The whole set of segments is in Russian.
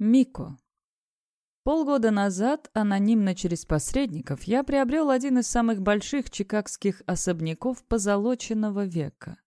Мико. Полгода назад, анонимно через посредников, я приобрел один из самых больших чикагских особняков позолоченного века.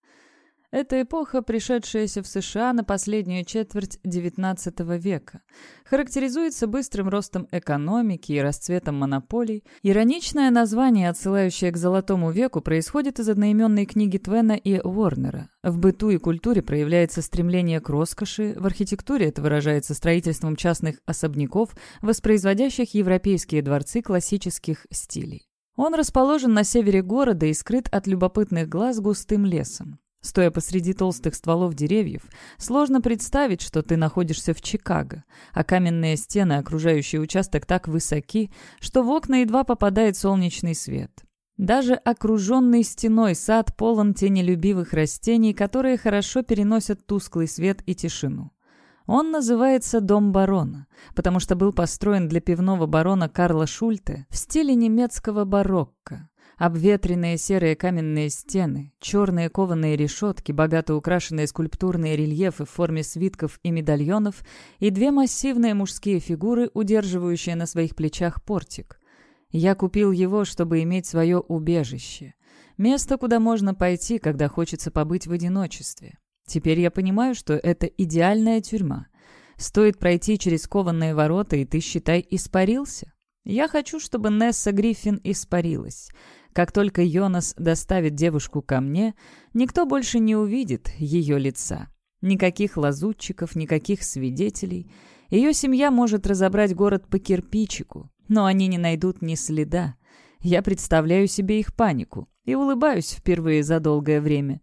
Это эпоха, пришедшаяся в США на последнюю четверть XIX века. Характеризуется быстрым ростом экономики и расцветом монополий. Ироничное название, отсылающее к Золотому веку, происходит из одноименной книги Твена и Уорнера. В быту и культуре проявляется стремление к роскоши, в архитектуре это выражается строительством частных особняков, воспроизводящих европейские дворцы классических стилей. Он расположен на севере города и скрыт от любопытных глаз густым лесом. Стоя посреди толстых стволов деревьев, сложно представить, что ты находишься в Чикаго, а каменные стены, окружающие участок, так высоки, что в окна едва попадает солнечный свет. Даже окруженный стеной сад полон тенелюбивых растений, которые хорошо переносят тусклый свет и тишину. Он называется «Дом барона», потому что был построен для пивного барона Карла Шульте в стиле немецкого барокко. Обветренные серые каменные стены, черные кованые решетки, богато украшенные скульптурные рельефы в форме свитков и медальонов и две массивные мужские фигуры, удерживающие на своих плечах портик. Я купил его, чтобы иметь свое убежище. Место, куда можно пойти, когда хочется побыть в одиночестве. Теперь я понимаю, что это идеальная тюрьма. Стоит пройти через кованные ворота, и ты, считай, испарился. Я хочу, чтобы Несса Гриффин испарилась. Как только Йонас доставит девушку ко мне, никто больше не увидит ее лица. Никаких лазутчиков, никаких свидетелей. Ее семья может разобрать город по кирпичику, но они не найдут ни следа. Я представляю себе их панику и улыбаюсь впервые за долгое время.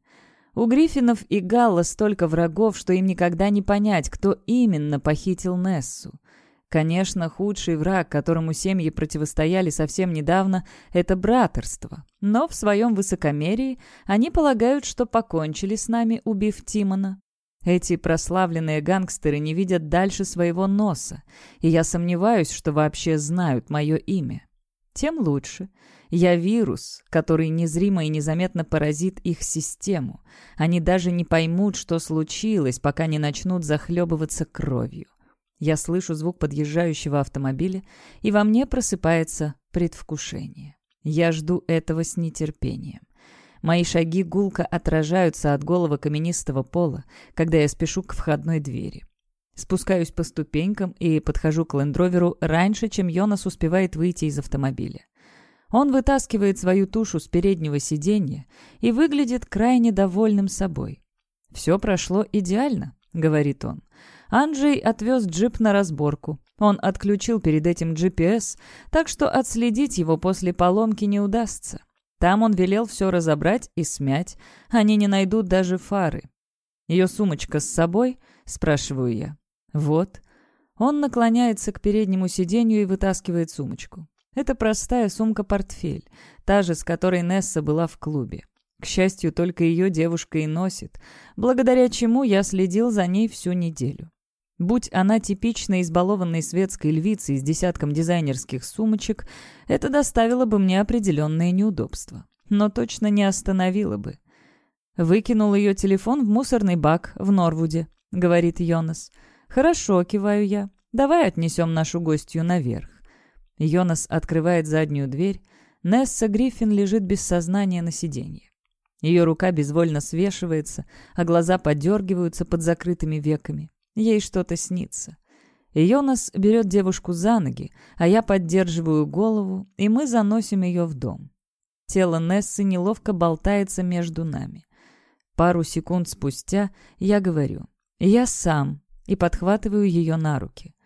У Гриффинов и Галла столько врагов, что им никогда не понять, кто именно похитил Нессу. Конечно, худший враг, которому семьи противостояли совсем недавно, это братерство. Но в своем высокомерии они полагают, что покончили с нами, убив Тимона. Эти прославленные гангстеры не видят дальше своего носа, и я сомневаюсь, что вообще знают мое имя. Тем лучше. Я вирус, который незримо и незаметно поразит их систему. Они даже не поймут, что случилось, пока не начнут захлебываться кровью. Я слышу звук подъезжающего автомобиля, и во мне просыпается предвкушение. Я жду этого с нетерпением. Мои шаги гулко отражаются от голого каменистого пола, когда я спешу к входной двери. Спускаюсь по ступенькам и подхожу к лендроверу раньше, чем Йонас успевает выйти из автомобиля. Он вытаскивает свою тушу с переднего сиденья и выглядит крайне довольным собой. «Все прошло идеально», — говорит он. Анджей отвез джип на разборку. Он отключил перед этим GPS, так что отследить его после поломки не удастся. Там он велел все разобрать и смять. Они не найдут даже фары. «Ее сумочка с собой?» — спрашиваю я. «Вот». Он наклоняется к переднему сиденью и вытаскивает сумочку. Это простая сумка-портфель, та же, с которой Несса была в клубе. К счастью, только ее девушка и носит, благодаря чему я следил за ней всю неделю. Будь она типичной избалованной светской львицей с десятком дизайнерских сумочек, это доставило бы мне определенные неудобства. Но точно не остановило бы. «Выкинул ее телефон в мусорный бак в Норвуде», — говорит Йонас. «Хорошо», — киваю я. «Давай отнесем нашу гостью наверх». Йонас открывает заднюю дверь. Несса Гриффин лежит без сознания на сиденье. Ее рука безвольно свешивается, а глаза подергиваются под закрытыми веками. Ей что-то снится. Йонас берет девушку за ноги, а я поддерживаю голову, и мы заносим ее в дом. Тело Нессы неловко болтается между нами. Пару секунд спустя я говорю «Я сам» и подхватываю ее на руки.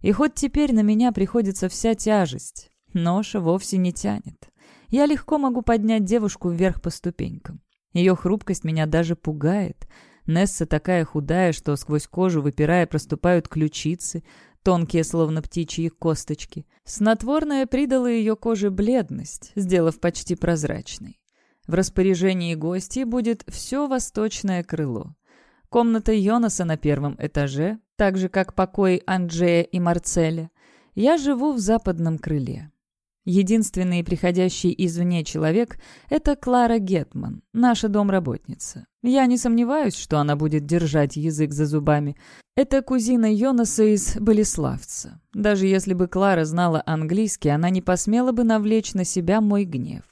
И хоть теперь на меня приходится вся тяжесть, ноша вовсе не тянет. Я легко могу поднять девушку вверх по ступенькам. Ее хрупкость меня даже пугает — Несса такая худая, что сквозь кожу, выпирая, проступают ключицы, тонкие, словно птичьи косточки. Снотворное придало ее коже бледность, сделав почти прозрачной. В распоряжении гостей будет все восточное крыло. Комната Йонаса на первом этаже, так же, как покои Анджея и Марцеля. Я живу в западном крыле. Единственный приходящий извне человек — это Клара Гетман, наша домработница. Я не сомневаюсь, что она будет держать язык за зубами. Это кузина Йонаса из Болеславца. Даже если бы Клара знала английский, она не посмела бы навлечь на себя мой гнев.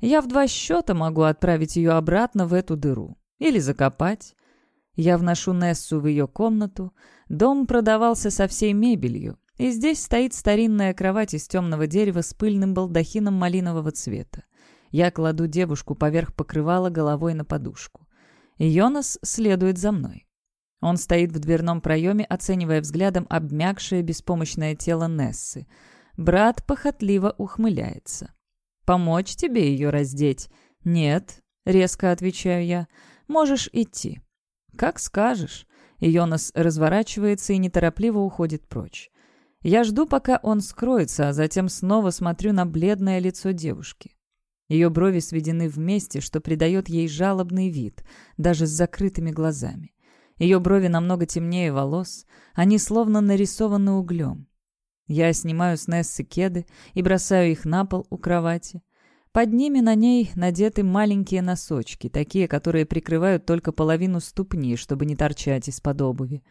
Я в два счета могу отправить ее обратно в эту дыру. Или закопать. Я вношу Нессу в ее комнату. Дом продавался со всей мебелью. И здесь стоит старинная кровать из темного дерева с пыльным балдахином малинового цвета. Я кладу девушку поверх покрывала головой на подушку. Йонас следует за мной. Он стоит в дверном проеме, оценивая взглядом обмякшее беспомощное тело Нессы. Брат похотливо ухмыляется. «Помочь тебе ее раздеть?» «Нет», — резко отвечаю я. «Можешь идти». «Как скажешь». Йонас разворачивается и неторопливо уходит прочь. Я жду, пока он скроется, а затем снова смотрю на бледное лицо девушки. Ее брови сведены вместе, что придает ей жалобный вид, даже с закрытыми глазами. Ее брови намного темнее волос, они словно нарисованы углем. Я снимаю с Нессы кеды и бросаю их на пол у кровати. Под ними на ней надеты маленькие носочки, такие, которые прикрывают только половину ступни, чтобы не торчать из-под обуви.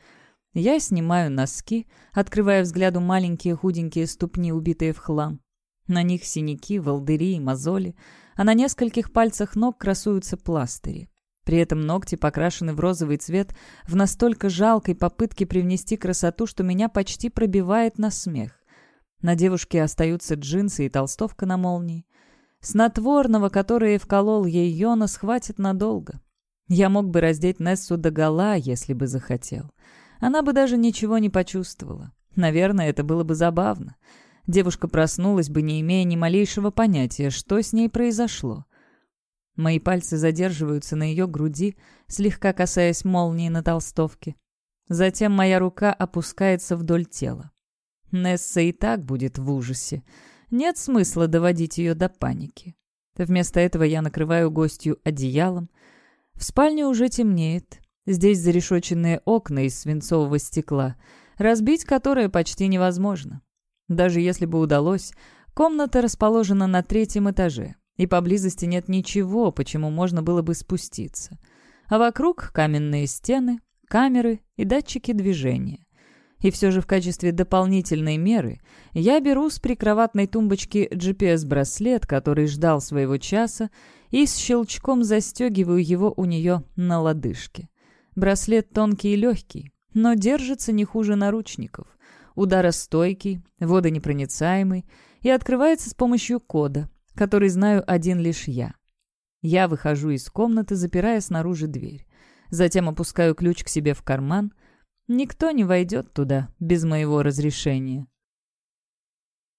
Я снимаю носки, открывая взгляду маленькие худенькие ступни, убитые в хлам. На них синяки, волдыри и мозоли, а на нескольких пальцах ног красуются пластыри. При этом ногти покрашены в розовый цвет в настолько жалкой попытке привнести красоту, что меня почти пробивает на смех. На девушке остаются джинсы и толстовка на молнии. Снотворного, которое вколол ей Йонас, хватит надолго. Я мог бы раздеть Нессу догола, если бы захотел. Она бы даже ничего не почувствовала. Наверное, это было бы забавно. Девушка проснулась бы, не имея ни малейшего понятия, что с ней произошло. Мои пальцы задерживаются на ее груди, слегка касаясь молнии на толстовке. Затем моя рука опускается вдоль тела. Несса и так будет в ужасе. Нет смысла доводить ее до паники. Вместо этого я накрываю гостью одеялом. В спальне уже темнеет. Здесь зарешоченные окна из свинцового стекла, разбить которые почти невозможно. Даже если бы удалось, комната расположена на третьем этаже, и поблизости нет ничего, почему можно было бы спуститься. А вокруг каменные стены, камеры и датчики движения. И все же в качестве дополнительной меры я беру с прикроватной тумбочки GPS-браслет, который ждал своего часа, и с щелчком застегиваю его у нее на лодыжке. Браслет тонкий и легкий, но держится не хуже наручников. Ударостойкий, водонепроницаемый и открывается с помощью кода, который знаю один лишь я. Я выхожу из комнаты, запирая снаружи дверь. Затем опускаю ключ к себе в карман. Никто не войдет туда без моего разрешения.